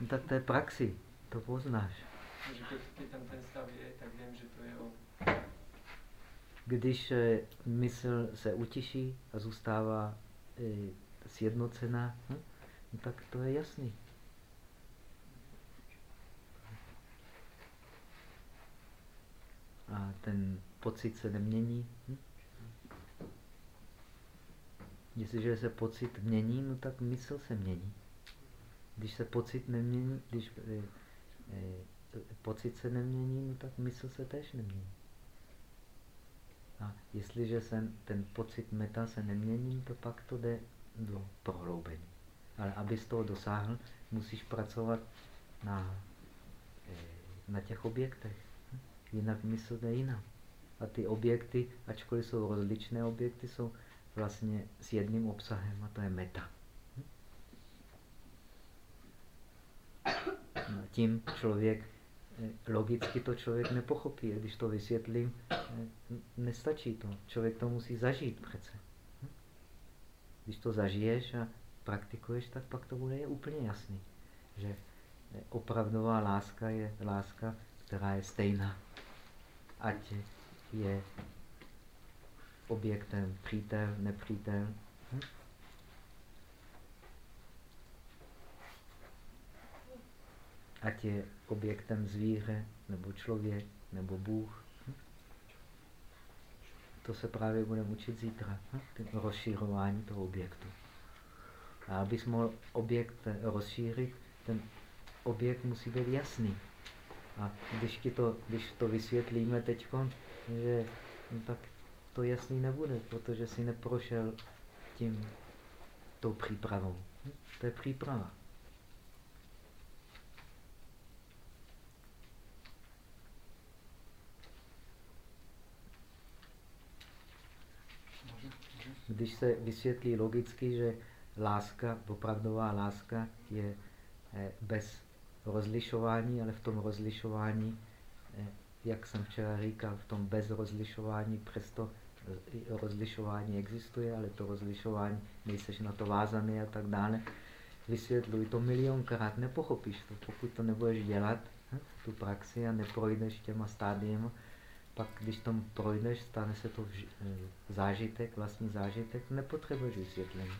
no. tak to je praxi, to poznáš. Takže keď tam ten stav je, tak vím, že to je on. Když eh, mysl se utiší a zůstává eh, sjednocená, hm? No, tak to je jasný. A ten pocit se nemění. Hm? Jestliže se pocit mění, no tak mysl se mění. Když se pocit nemění, když eh, eh, pocit se nemění, no tak mysl se tež nemění. A jestliže se ten pocit meta se nemění, to pak to jde do prohloubení. Ale abys toho dosáhl, musíš pracovat na, eh, na těch objektech. Jinak mysl jde jinam. A ty objekty, ačkoliv jsou rozličné objekty, jsou vlastně s jedním obsahem a to je meta. No, tím člověk, eh, logicky to člověk nepochopí. Když to vysvětlím, eh, nestačí to. Člověk to musí zažít přece. Když to zažiješ a praktikuješ, tak pak to bude úplně jasný, že opravdová láska je láska, která je stejná. Ať je objektem přítel, nepřítel. Hm? Ať je objektem zvíře, nebo člověk, nebo Bůh. Hm? To se právě budeme učit zítra. Hm? Toho objektu. A abys mohl objekt rozšířit, ten objekt musí být jasný. A když, ti to, když to vysvětlíme teď, že no tak to jasný nebude, protože si neprošel tím, tou přípravou. To je příprava. Když se vysvětlí logicky, že láska, opravdová láska je eh, bez rozlišování, ale v tom rozlišování, eh, jak jsem včera říkal, v tom bez rozlišování, přesto rozlišování existuje, ale to rozlišování, nejseš na to vázaný a tak dále. Vysvětluj to milionkrát, nepochopíš to. Pokud to nebudeš dělat, hm, tu praxi a neprojdeš těma stádiemi, pak když tom projdeš, stane se to eh, zážitek, vlastní zážitek, nepotřebuješ vysvětlení.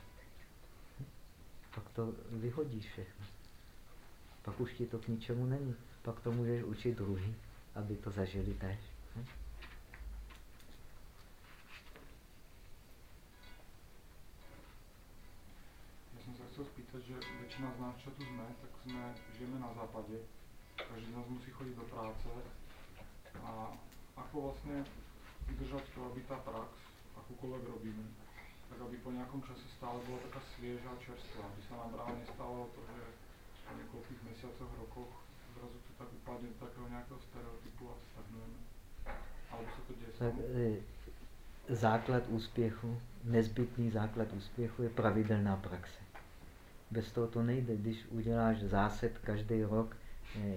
Pak to vyhodíš všechno. Pak už ti to k ničemu není. Pak to můžeš učit druhý, aby to zažili tež. Hm? chcel spýtať, že väčšina z nás, čo tu sme, tak sme, žijeme na západe. Každý z nás musí chodiť do práce. A ako vlastne vydržať to, aby tá prax, akúkoľvek robíme, tak aby po nejakom čase stále bola taká a čerstvá, aby sa nám práve nestalo to, že po niekoľkých mesiacoch, rokoch zrazu to tak upadne do takého nejakého stereotypu a stagnujeme. Alebo sa to deje tak, e, Základ úspěchu, nezbytný základ úspěchu je pravidelná praxe. Bez toho to nejde. Když uděláš zásad každý rok, eh,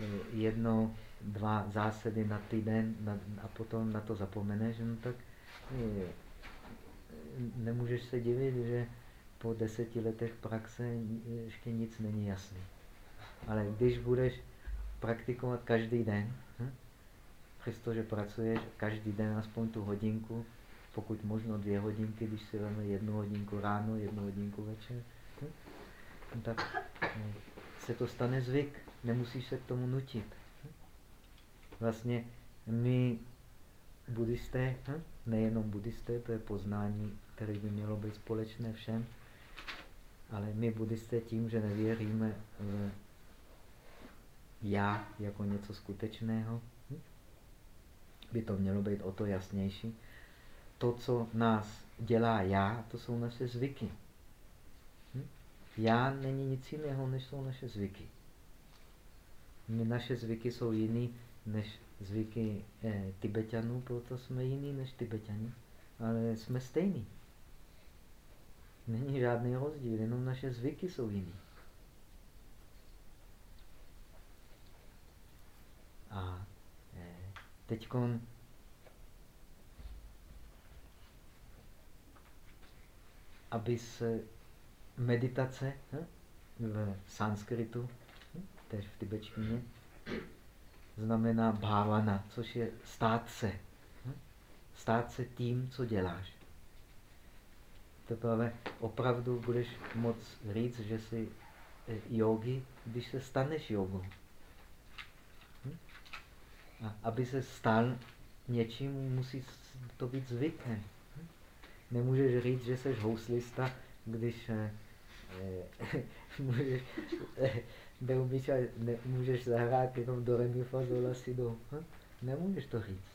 eh, jednou, dva zásady na týden a potom na to zapomeneš, no tak eh, nemůžeš se divit, že po deseti letech praxe ještě nic není jasný. Ale když budeš praktikovat každý den, hm? přestože pracuješ každý den aspoň tu hodinku, pokud možno dvě hodinky, když si vezme jednu hodinku ráno, jednu hodinku večer, No tak no, se to stane zvyk. Nemusíš se k tomu nutit. Vlastně my buddhisté, hm? nejenom buddhisté, to je poznání, které by mělo být společné všem, ale my buddhisté tím, že nevěříme v já jako něco skutečného, hm? by to mělo být o to jasnější. To, co nás dělá já, to jsou naše zvyky. Já není nic jiného, než jsou naše zvyky. My, naše zvyky jsou jiný než zvyky eh, Tibetanů, proto jsme jiný než Tibetani, ale jsme stejní. Není žádný rozdíl, jenom naše zvyky jsou jiný. A A eh, teď aby se meditace hm, v sanskritu, hm, tež v tibetštině, znamená bhavana, což je stát se. Hm, stát se tím, co děláš. Teprve opravdu budeš moc říct, že jsi eh, yogi, když se staneš jogou. A aby se stal něčím, musí to být zvykem. Nemůžeš říct, že jsi houslista, když eh, eh, <laughs> můžeš, neumíš a ne, můžeš zahrát jenom do remi fa sol si do. Hm? Nemůžeš to říct.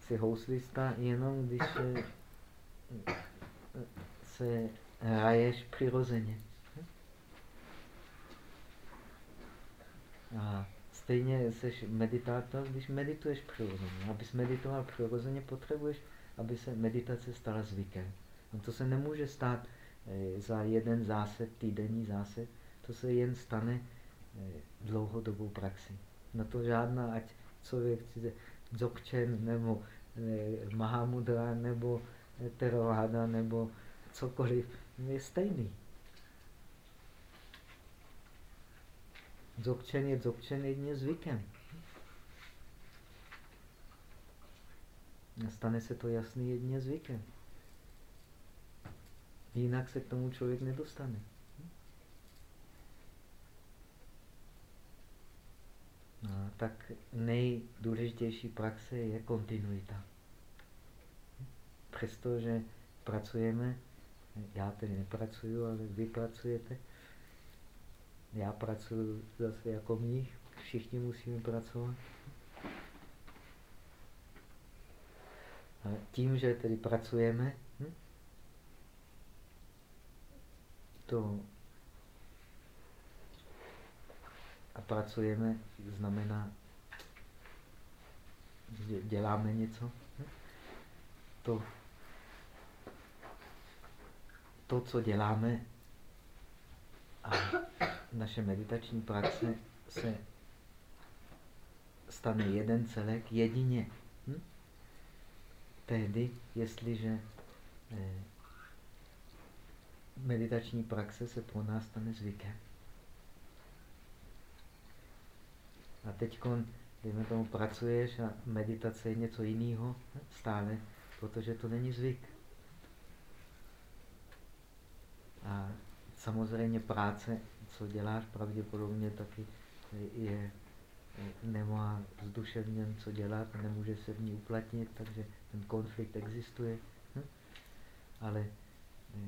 Jsi houslista jenom, když eh, se hraješ přirozeně. Hm? A stejně jsi meditátor, když medituješ přirozeně. Abys meditoval přirozeně, potřebuješ aby se meditace stala zvykem. No to se nemůže stát eh, za jeden zásad, týdenní zásad, to se jen stane eh, dlouhodobou praxi. Na to žádná, ať člověk Dzogchen nebo eh, Mahamudra nebo Theravada nebo cokoliv, je stejný. Dzogchen je Dzogchen jedině zvykem. Stane se to jasný jedině zvykem. Jinak se k tomu člověk nedostane. Tak nejdůležitější praxe je kontinuita. Přestože pracujeme, já tedy nepracuju, ale vy pracujete, já pracuji zase jako mních, všichni musíme pracovat. tím, že tedy pracujeme, hm, to a pracujeme znamená, že děláme něco, to, to, co děláme a naše meditační praxe se stane jeden celek jedině. Hm? tehdy, jestliže eh, meditační praxe se pro nás stane zvykem. A teď, dejme tomu, pracuješ a meditace je něco jiného stále, protože to není zvyk. A samozřejmě práce, co děláš, pravděpodobně taky je nemá zduševněn co dělat, nemůže se v ní uplatnit, takže ten konflikt existuje. Hm? Ale eh,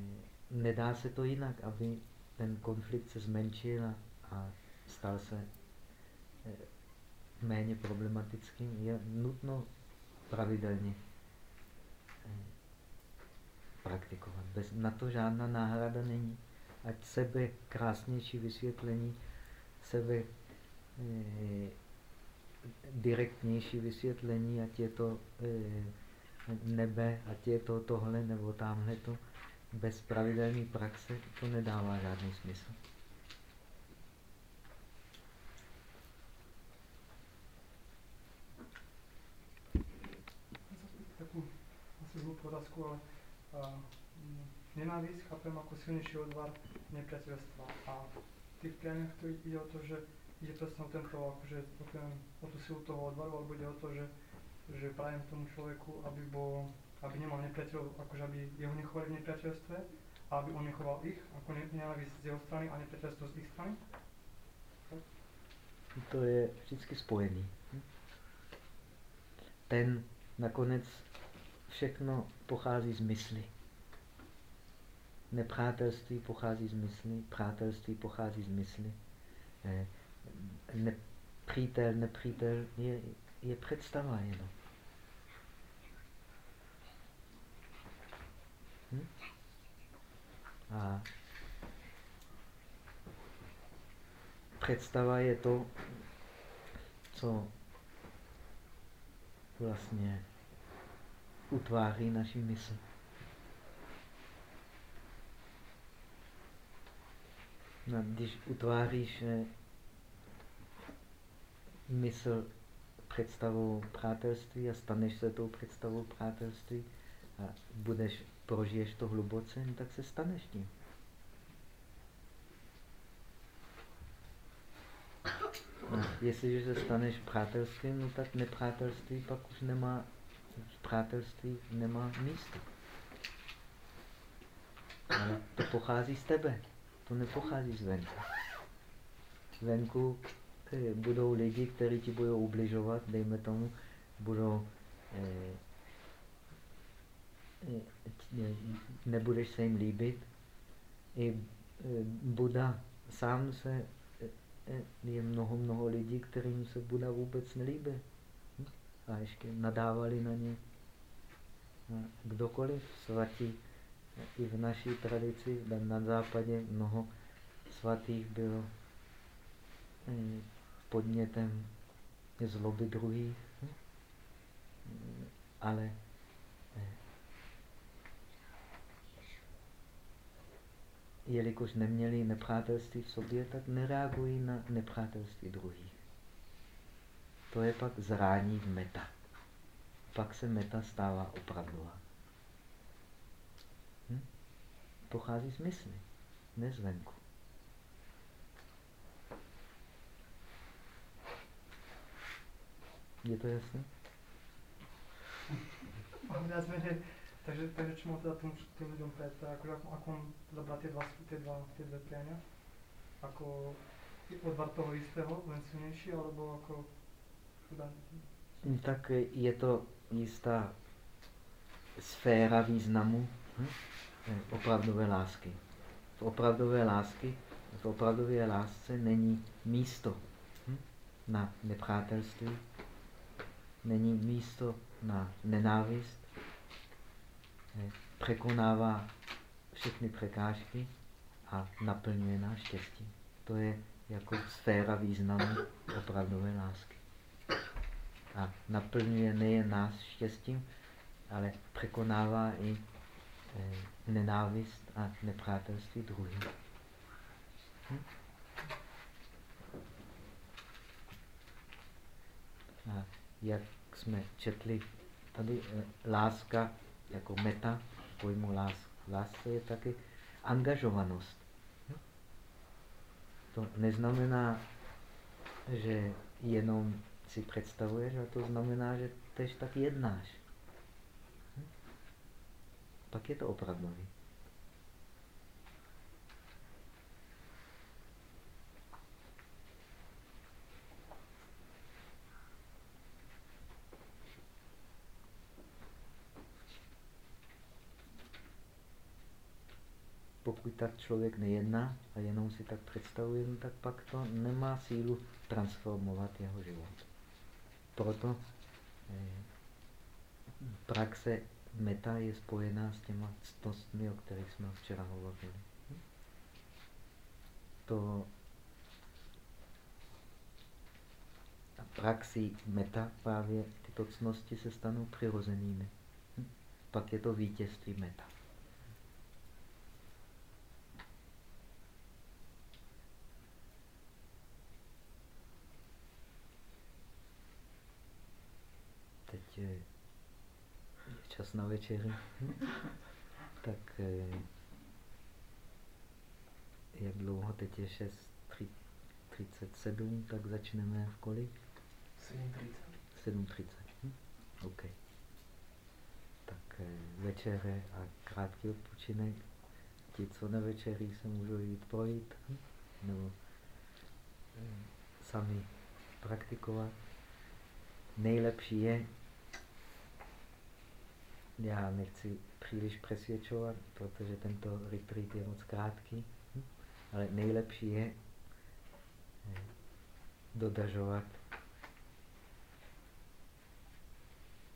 nedá se to jinak, aby ten konflikt se zmenšil a, a stal se méně problematickým. Je nutno pravidelně eh, praktikovat. Bez, na to žádná náhrada není. Ať sebe krásnější vysvětlení, sebe direktnější vysvětlení, ať je to e, nebe, ať je to tohle nebo tamhle to, bez pravidelné praxe to nedává žádný smysl. Otázku, ale a, nenávist chápem jako silnější odvar nepriateľstva. A v tých prianiach to ide o to, že ide presne o tento, akože o, ten, o tú silu toho odvaru, alebo ide o to, že, že prajem tomu človeku, aby bol, aby nemal nepriateľov, akože aby jeho nechovali v nepriateľstve, a aby on nechoval ich, ako ne, nenávisť z jeho strany a nepriateľstvo z ich strany? To je vždycky spojený. Ten nakonec všechno pochází z mysli. Nepřátelství pochází z mysli, přátelství pochází z mysli. Eh, nepřítel, nepřítel je, je představa jenom. Hm? A představa je to, co vlastně utváří naši mysl. No, když utváříš eh, mysl představou přátelství a staneš se tou představou přátelství a budeš, prožiješ to hluboce, no tak se staneš tím. A jestliže se staneš přátelstvím, no tak nepřátelství pak už nemá, v přátelství nemá místo. Ale to pochází z tebe, to nepochází z venku. Venku eh, budou lidi, kteří ti budou ubližovat, dejme tomu, budou eh, eh, nebudeš se jim líbit. I Buda sám se je mnoho, mnoho lidí, kterým se Buda vůbec nelíbí. A ještě nadávali na ně. Kdokoliv svatý, i v naší tradici, na západě mnoho svatých bylo eh, podnětem zloby druhých, ale jelikož neměli nepřátelství v sobě, tak nereagují na nepřátelství druhých. To je pak zrání v meta. Pak se meta stává opravdová. Hm? Pochází z mysli, ne zvenku. Je to jasné? Takže, takže čemu teda tým, tým ľuďom predsa, akože ako, ako zobrať tie dva, tie dva, tie dve priania? Ako odvar toho istého, len silnejší, alebo ako tak je to jistá sféra významu hm? opravdové lásky. V opravdové lásky, v opravdové lásce není místo hm? na nepřátelství, není místo na nenávist, překonává všechny překážky a naplňuje nás štěstí. To je jako sféra významu opravdové lásky. A naplňuje nejen nás štěstím, ale překonává i e, nenávist a nepřátelství druhým. Hm? A jak jsme četli, tady e, láska jako meta, pojmu lás, lásce je taky angažovanost. To neznamená, že jenom si představuješ, ale to znamená, že tež tak jednáš. Pak je to opravdový. pokud tak člověk nejedná a jenom si tak představuje, no tak pak to nemá sílu transformovat jeho život. Proto eh, praxe meta je spojená s těma ctnostmi, o kterých jsme včera hovořili. To praxi meta právě tyto ctnosti se stanou přirozenými. Pak je to vítězství meta. Teď je čas na večeři, <laughs> tak eh, jak dlouho teď je 6.37, tak začneme v kolik? 7.30. 7.30. Hm? OK. Tak eh, večeře a krátký odpočinek. Ti, co na večeří se můžou jít projít, hm? nebo eh, sami praktikovat. Nejlepší je, já nechci příliš přesvědčovat, protože tento retreat je moc krátký, hm? ale nejlepší je eh, dodržovat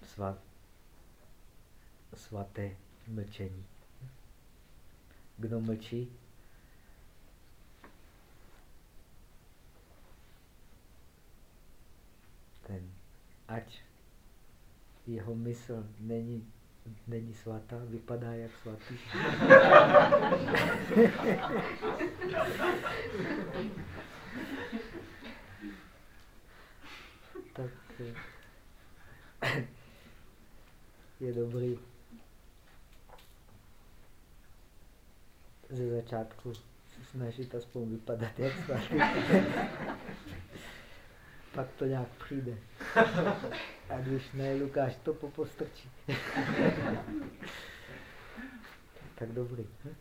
svat, svaté mlčení. Kdo mlčí, ten ať jeho mysl není není svatá, vypadá jak svatý. <laughs> je dobrý ze začátku se snažit aspoň vypadat jak svatý. <laughs> Pak to nějak přijde. <laughs> A když ne, Lukáš to popostrčí. <laughs> tak dobrý. Hm?